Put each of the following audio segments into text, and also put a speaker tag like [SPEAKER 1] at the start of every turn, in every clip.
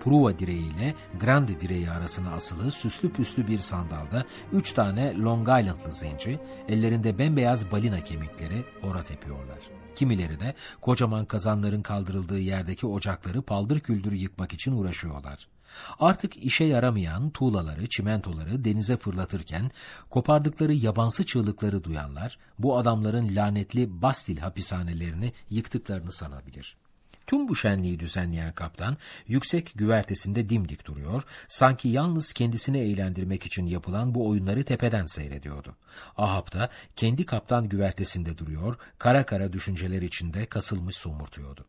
[SPEAKER 1] Pruva direğiyle Grande direği arasına asılı süslü püslü bir sandalda üç tane Long Island'lı zenci, ellerinde bembeyaz balina kemikleri ora tepiyorlar. Kimileri de kocaman kazanların kaldırıldığı yerdeki ocakları paldır küldür yıkmak için uğraşıyorlar. Artık işe yaramayan tuğlaları, çimentoları denize fırlatırken kopardıkları yabansı çığlıkları duyanlar bu adamların lanetli Bastil hapishanelerini yıktıklarını sanabilir. Tüm bu şenliği düzenleyen kaptan yüksek güvertesinde dimdik duruyor, sanki yalnız kendisini eğlendirmek için yapılan bu oyunları tepeden seyrediyordu. Ahab da kendi kaptan güvertesinde duruyor, kara kara düşünceler içinde kasılmış somurtuyordu.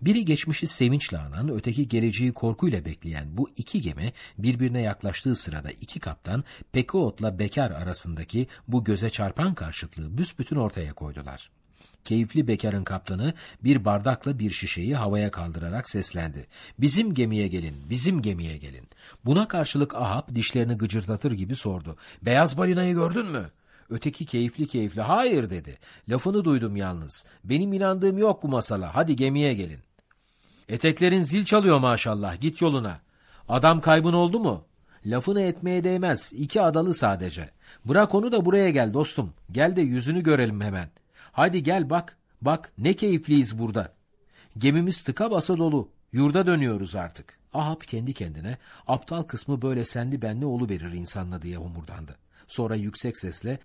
[SPEAKER 1] Biri geçmişi sevinçle anan, öteki geleceği korkuyla bekleyen bu iki gemi birbirine yaklaştığı sırada iki kaptan Pekuot'la Bekar arasındaki bu göze çarpan karşıtlığı büsbütün ortaya koydular. Keyifli Bekar'ın kaptanı bir bardakla bir şişeyi havaya kaldırarak seslendi. Bizim gemiye gelin, bizim gemiye gelin. Buna karşılık Ahab dişlerini gıcırdatır gibi sordu. Beyaz balinayı gördün mü? Öteki keyifli keyifli hayır dedi. Lafını duydum yalnız. Benim inandığım yok bu masala. Hadi gemiye gelin. Eteklerin zil çalıyor maşallah. Git yoluna. Adam kaybın oldu mu? Lafını etmeye değmez. İki adalı sadece. Bırak onu da buraya gel dostum. Gel de yüzünü görelim hemen. Hadi gel bak. Bak ne keyifliyiz burada. Gemimiz tıka basa dolu. Yurda dönüyoruz artık. Ahab kendi kendine aptal kısmı böyle sendi benli olu verir insanla diye homurdandı. Sonra yüksek sesle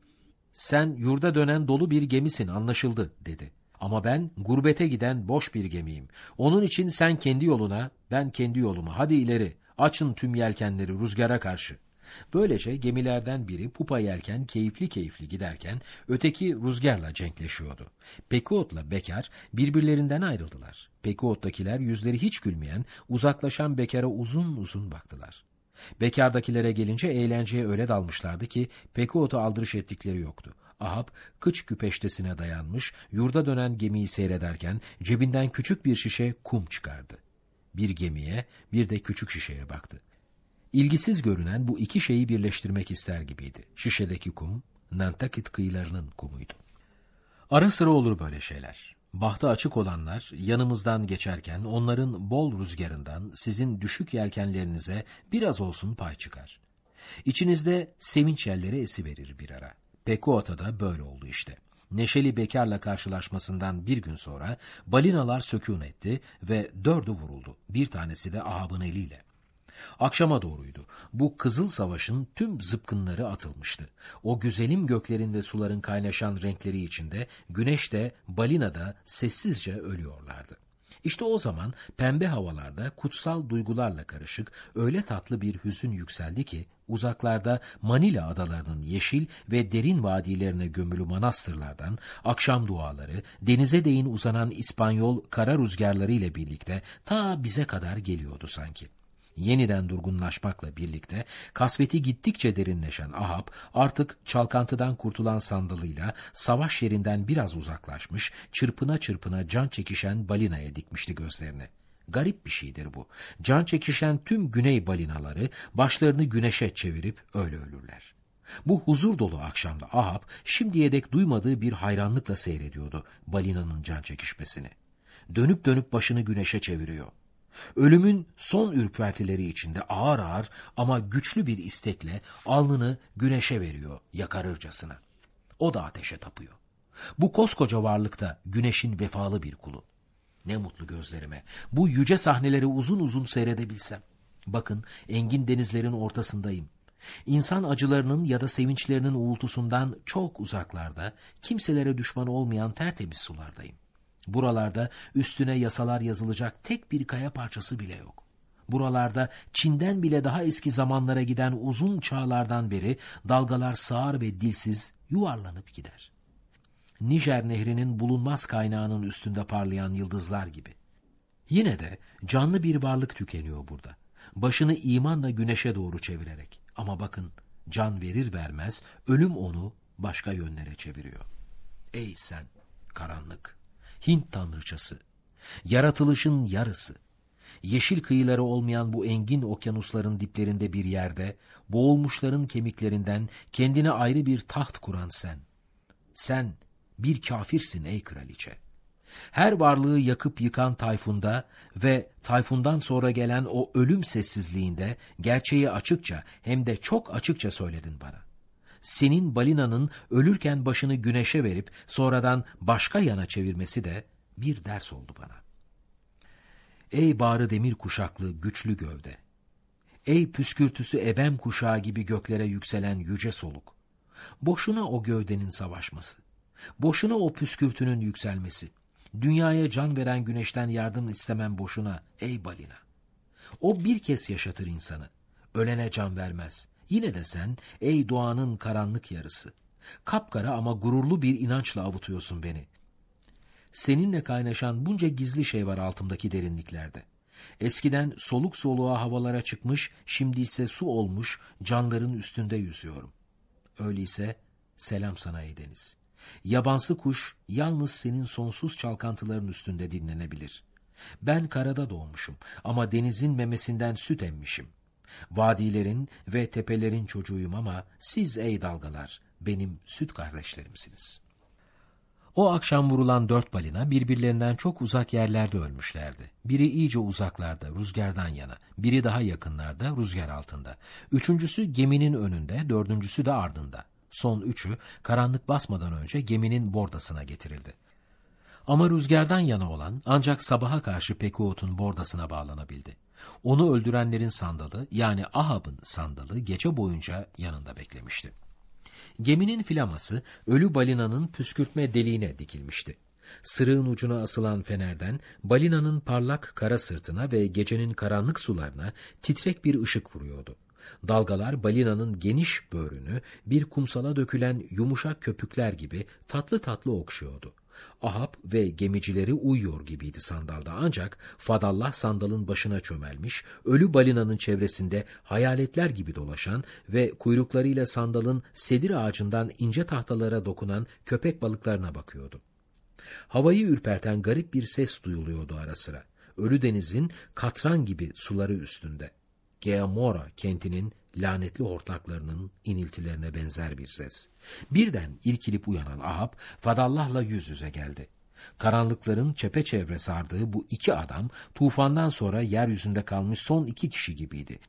[SPEAKER 1] sen yurda dönen dolu bir gemisin anlaşıldı dedi. Ama ben gurbete giden boş bir gemiyim. Onun için sen kendi yoluna, ben kendi yoluma. Hadi ileri, açın tüm yelkenleri rüzgara karşı. Böylece gemilerden biri pupa yelken keyifli keyifli giderken öteki rüzgarla cenkleşiyordu. Pekuot'la Bekar birbirlerinden ayrıldılar. Pekuot'takiler yüzleri hiç gülmeyen, uzaklaşan Bekar'a uzun uzun baktılar. Bekardakilere gelince eğlenceye öyle dalmışlardı ki Pekuot'u aldırış ettikleri yoktu. Ahab kıç küpeştesine dayanmış, yurda dönen gemiyi seyrederken cebinden küçük bir şişe kum çıkardı. Bir gemiye, bir de küçük şişeye baktı. İlgisiz görünen bu iki şeyi birleştirmek ister gibiydi. Şişedeki kum, Nantakit kıyılarının kumuydu. Ara sıra olur böyle şeyler. Bahtı açık olanlar yanımızdan geçerken onların bol rüzgarından sizin düşük yelkenlerinize biraz olsun pay çıkar. İçinizde sevinç yerleri esiverir bir ara. Pekuota da böyle oldu işte. Neşeli bekarla karşılaşmasından bir gün sonra balinalar sökûn etti ve dördü vuruldu. Bir tanesi de Ahab'ın eliyle. Akşama doğruydu. Bu kızıl savaşın tüm zıpkınları atılmıştı. O güzelim göklerin ve suların kaynaşan renkleri içinde güneş de balina da sessizce ölüyorlardı. İşte o zaman pembe havalarda kutsal duygularla karışık öyle tatlı bir hüzün yükseldi ki uzaklarda Manila adalarının yeşil ve derin vadilerine gömülü manastırlardan akşam duaları denize değin uzanan İspanyol kara rüzgarları ile birlikte ta bize kadar geliyordu sanki yeniden durgunlaşmakla birlikte kasveti gittikçe derinleşen Ahab artık çalkantıdan kurtulan sandalıyla savaş yerinden biraz uzaklaşmış, çırpına çırpına can çekişen balinaya dikmişti gözlerini. Garip bir şeydir bu. Can çekişen tüm güney balinaları başlarını güneşe çevirip öyle ölürler. Bu huzur dolu akşamda Ahab şimdiye dek duymadığı bir hayranlıkla seyrediyordu balinanın can çekişmesini. Dönüp dönüp başını güneşe çeviriyor. Ölümün son ürpertileri içinde ağır ağır ama güçlü bir istekle alnını güneşe veriyor yakarırcasına. O da ateşe tapıyor. Bu koskoca varlıkta güneşin vefalı bir kulu. Ne mutlu gözlerime. Bu yüce sahneleri uzun uzun seyredebilsem. Bakın engin denizlerin ortasındayım. İnsan acılarının ya da sevinçlerinin uğultusundan çok uzaklarda, kimselere düşman olmayan tertemiz sulardayım. Buralarda üstüne yasalar yazılacak tek bir kaya parçası bile yok. Buralarda Çin'den bile daha eski zamanlara giden uzun çağlardan beri dalgalar sağır ve dilsiz yuvarlanıp gider. Nijer nehrinin bulunmaz kaynağının üstünde parlayan yıldızlar gibi. Yine de canlı bir varlık tükeniyor burada. Başını imanla güneşe doğru çevirerek. Ama bakın can verir vermez ölüm onu başka yönlere çeviriyor. Ey sen karanlık! Hint tanrıçası, yaratılışın yarısı, yeşil kıyıları olmayan bu engin okyanusların diplerinde bir yerde, boğulmuşların kemiklerinden kendine ayrı bir taht kuran sen. Sen bir kafirsin ey kraliçe. Her varlığı yakıp yıkan tayfunda ve tayfundan sonra gelen o ölüm sessizliğinde gerçeği açıkça hem de çok açıkça söyledin bana. Senin balinanın ölürken başını güneşe verip sonradan başka yana çevirmesi de bir ders oldu bana. Ey bağrı demir kuşaklı güçlü gövde! Ey püskürtüsü ebem kuşağı gibi göklere yükselen yüce soluk! Boşuna o gövdenin savaşması, boşuna o püskürtünün yükselmesi, dünyaya can veren güneşten yardım istemem boşuna ey balina. O bir kez yaşatır insanı, ölene can vermez. Yine de sen ey doğanın karanlık yarısı, kapkara ama gururlu bir inançla avutuyorsun beni. Seninle kaynaşan bunca gizli şey var altımdaki derinliklerde. Eskiden soluk soluğa havalara çıkmış, şimdi ise su olmuş, canların üstünde yüzüyorum. Öyleyse selam sana ey deniz. Yabansı kuş yalnız senin sonsuz çalkantıların üstünde dinlenebilir. Ben karada doğmuşum ama denizin memesinden süt emmişim. Vadilerin ve tepelerin çocuğuyum ama siz ey dalgalar benim süt kardeşlerimsiniz.'' O akşam vurulan dört balina birbirlerinden çok uzak yerlerde ölmüşlerdi. Biri iyice uzaklarda, rüzgardan yana, biri daha yakınlarda, rüzgar altında. Üçüncüsü geminin önünde, dördüncüsü de ardında. Son üçü karanlık basmadan önce geminin bordasına getirildi. Ama rüzgardan yana olan ancak sabaha karşı Pekuot'un bordasına bağlanabildi. Onu öldürenlerin sandalı yani Ahab'ın sandalı gece boyunca yanında beklemişti. Geminin filaması ölü balinanın püskürtme deliğine dikilmişti. Sırığın ucuna asılan fenerden balinanın parlak kara sırtına ve gecenin karanlık sularına titrek bir ışık vuruyordu. Dalgalar balinanın geniş böğrünü bir kumsala dökülen yumuşak köpükler gibi tatlı tatlı okşuyordu. Ahab ve gemicileri uyuyor gibiydi sandalda ancak Fadallah sandalın başına çömelmiş, ölü balinanın çevresinde hayaletler gibi dolaşan ve kuyruklarıyla sandalın sedir ağacından ince tahtalara dokunan köpek balıklarına bakıyordu. Havayı ürperten garip bir ses duyuluyordu ara sıra. Ölü denizin katran gibi suları üstünde. Geamora kentinin lanetli hortlaklarının iniltilerine benzer bir ses. Birden irkilip uyanan Ahab, Fadallah'la yüz yüze geldi. Karanlıkların çepeçevre sardığı bu iki adam, tufandan sonra yeryüzünde kalmış son iki kişi gibiydi.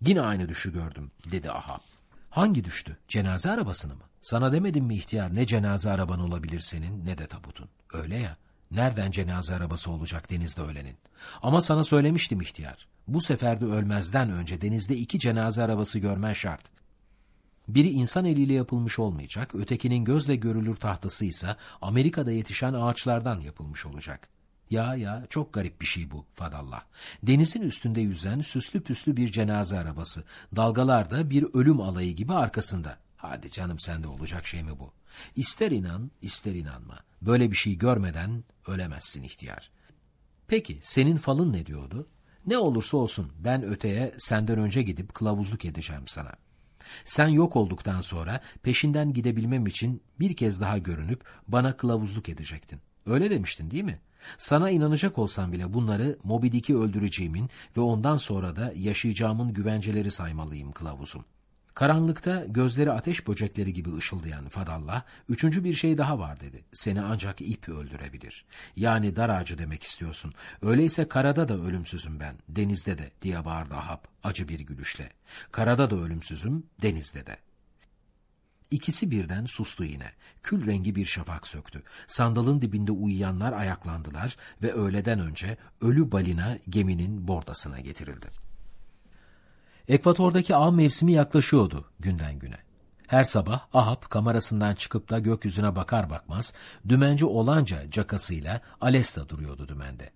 [SPEAKER 1] Yine aynı düşü gördüm, dedi Ahab. Hangi düştü? Cenaze arabasını mı? Sana demedim mi ihtiyar ne cenaze araban olabilir senin ne de tabutun. Öyle ya. Nereden cenaze arabası olacak denizde ölenin? Ama sana söylemiştim ihtiyar. Bu seferde ölmezden önce denizde iki cenaze arabası görmen şart. Biri insan eliyle yapılmış olmayacak, ötekinin gözle görülür tahtası ise Amerika'da yetişen ağaçlardan yapılmış olacak. Ya ya çok garip bir şey bu Fadallah. Denizin üstünde yüzen süslü püslü bir cenaze arabası. Dalgalarda bir ölüm alayı gibi arkasında. Hadi canım sende olacak şey mi bu? İster inan ister inanma. Böyle bir şey görmeden ölemezsin ihtiyar. Peki senin falın ne diyordu? Ne olursa olsun ben öteye senden önce gidip kılavuzluk edeceğim sana. Sen yok olduktan sonra peşinden gidebilmem için bir kez daha görünüp bana kılavuzluk edecektin. Öyle demiştin değil mi? Sana inanacak olsam bile bunları Moby Dick'i öldüreceğimin ve ondan sonra da yaşayacağımın güvenceleri saymalıyım kılavuzum. Karanlıkta gözleri ateş böcekleri gibi ışıldayan Fadallah, üçüncü bir şey daha var dedi. Seni ancak ip öldürebilir. Yani dar ağacı demek istiyorsun. Öyleyse karada da ölümsüzüm ben, denizde de diye bağırdı Ahab acı bir gülüşle. Karada da ölümsüzüm, denizde de. İkisi birden sustu yine. Kül rengi bir şafak söktü. Sandalın dibinde uyuyanlar ayaklandılar ve öğleden önce ölü balina geminin bordasına getirildi. Ekvatordaki av mevsimi yaklaşıyordu günden güne. Her sabah Ahab kamerasından çıkıp da gökyüzüne bakar bakmaz dümenci olanca cakasıyla Alesta duruyordu dümende.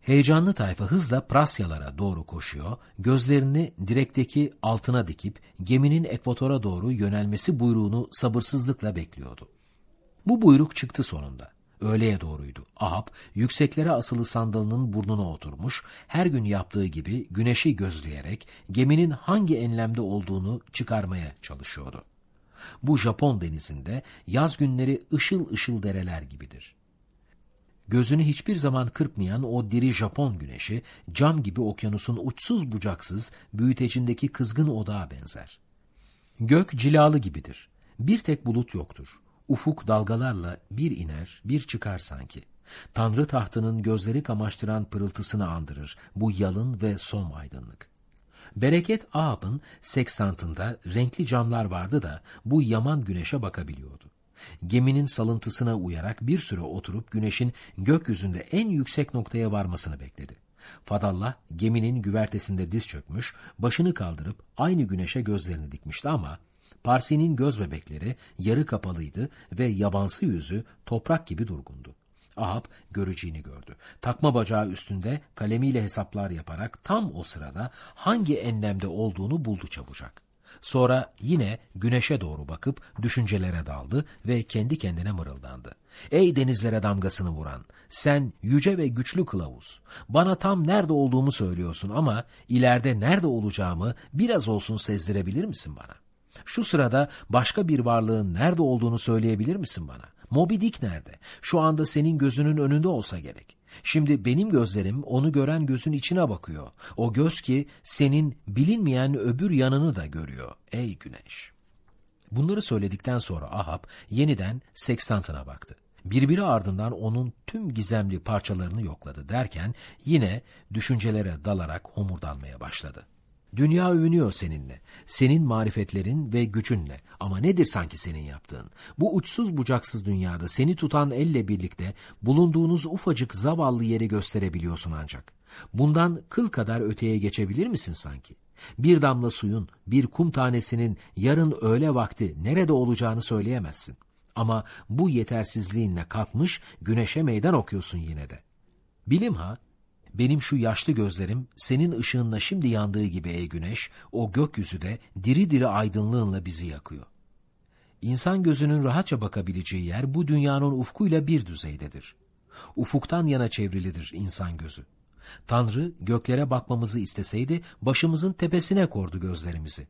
[SPEAKER 1] Heyecanlı tayfa hızla Prasyalara doğru koşuyor, gözlerini direkteki altına dikip geminin ekvatora doğru yönelmesi buyruğunu sabırsızlıkla bekliyordu. Bu buyruk çıktı sonunda. Öğleye doğruydu. Ahab yükseklere asılı sandalının burnuna oturmuş, her gün yaptığı gibi güneşi gözleyerek geminin hangi enlemde olduğunu çıkarmaya çalışıyordu. Bu Japon denizinde yaz günleri ışıl ışıl dereler gibidir. Gözünü hiçbir zaman kırpmayan o diri Japon güneşi cam gibi okyanusun uçsuz bucaksız büyütecindeki kızgın odağa benzer. Gök cilalı gibidir. Bir tek bulut yoktur. Ufuk dalgalarla bir iner, bir çıkar sanki. Tanrı tahtının gözleri kamaştıran pırıltısını andırır bu yalın ve som aydınlık. Bereket Ahab'ın sekstantında renkli camlar vardı da bu yaman güneşe bakabiliyordu. Geminin salıntısına uyarak bir süre oturup güneşin gökyüzünde en yüksek noktaya varmasını bekledi. Fadallah geminin güvertesinde diz çökmüş, başını kaldırıp aynı güneşe gözlerini dikmişti ama Parsi'nin göz bebekleri yarı kapalıydı ve yabansı yüzü toprak gibi durgundu. Ahab göreceğini gördü. Takma bacağı üstünde kalemiyle hesaplar yaparak tam o sırada hangi enlemde olduğunu buldu çabucak. Sonra yine güneşe doğru bakıp düşüncelere daldı ve kendi kendine mırıldandı. Ey denizlere damgasını vuran, sen yüce ve güçlü kılavuz. Bana tam nerede olduğumu söylüyorsun ama ileride nerede olacağımı biraz olsun sezdirebilir misin bana? Şu sırada başka bir varlığın nerede olduğunu söyleyebilir misin bana? Moby Dick nerede? Şu anda senin gözünün önünde olsa gerek. Şimdi benim gözlerim onu gören gözün içine bakıyor. O göz ki senin bilinmeyen öbür yanını da görüyor. Ey güneş! Bunları söyledikten sonra Ahab yeniden sekstantına baktı. Birbiri ardından onun tüm gizemli parçalarını yokladı derken yine düşüncelere dalarak homurdanmaya başladı. Dünya övünüyor seninle, senin marifetlerin ve gücünle. Ama nedir sanki senin yaptığın? Bu uçsuz bucaksız dünyada seni tutan elle birlikte bulunduğunuz ufacık zavallı yeri gösterebiliyorsun ancak. Bundan kıl kadar öteye geçebilir misin sanki? Bir damla suyun, bir kum tanesinin yarın öğle vakti nerede olacağını söyleyemezsin. Ama bu yetersizliğinle kalkmış güneşe meydan okuyorsun yine de. Bilim ha, benim şu yaşlı gözlerim senin ışığınla şimdi yandığı gibi ey güneş, o gökyüzü de diri diri aydınlığınla bizi yakıyor. İnsan gözünün rahatça bakabileceği yer bu dünyanın ufkuyla bir düzeydedir. Ufuktan yana çevrilidir insan gözü. Tanrı göklere bakmamızı isteseydi başımızın tepesine kordu gözlerimizi.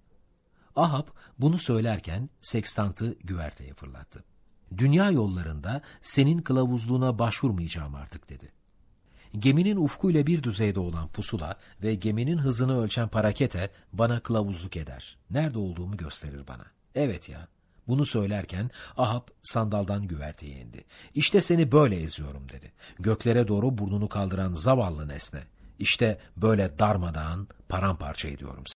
[SPEAKER 1] Ahab bunu söylerken sekstantı güverteye fırlattı. Dünya yollarında senin kılavuzluğuna başvurmayacağım artık dedi. Geminin ufkuyla bir düzeyde olan pusula ve geminin hızını ölçen parakete bana kılavuzluk eder. Nerede olduğumu gösterir bana. Evet ya. Bunu söylerken Ahab sandaldan güverteye indi. İşte seni böyle eziyorum dedi. Göklere doğru burnunu kaldıran zavallı nesne. İşte böyle darmadağın paramparça ediyorum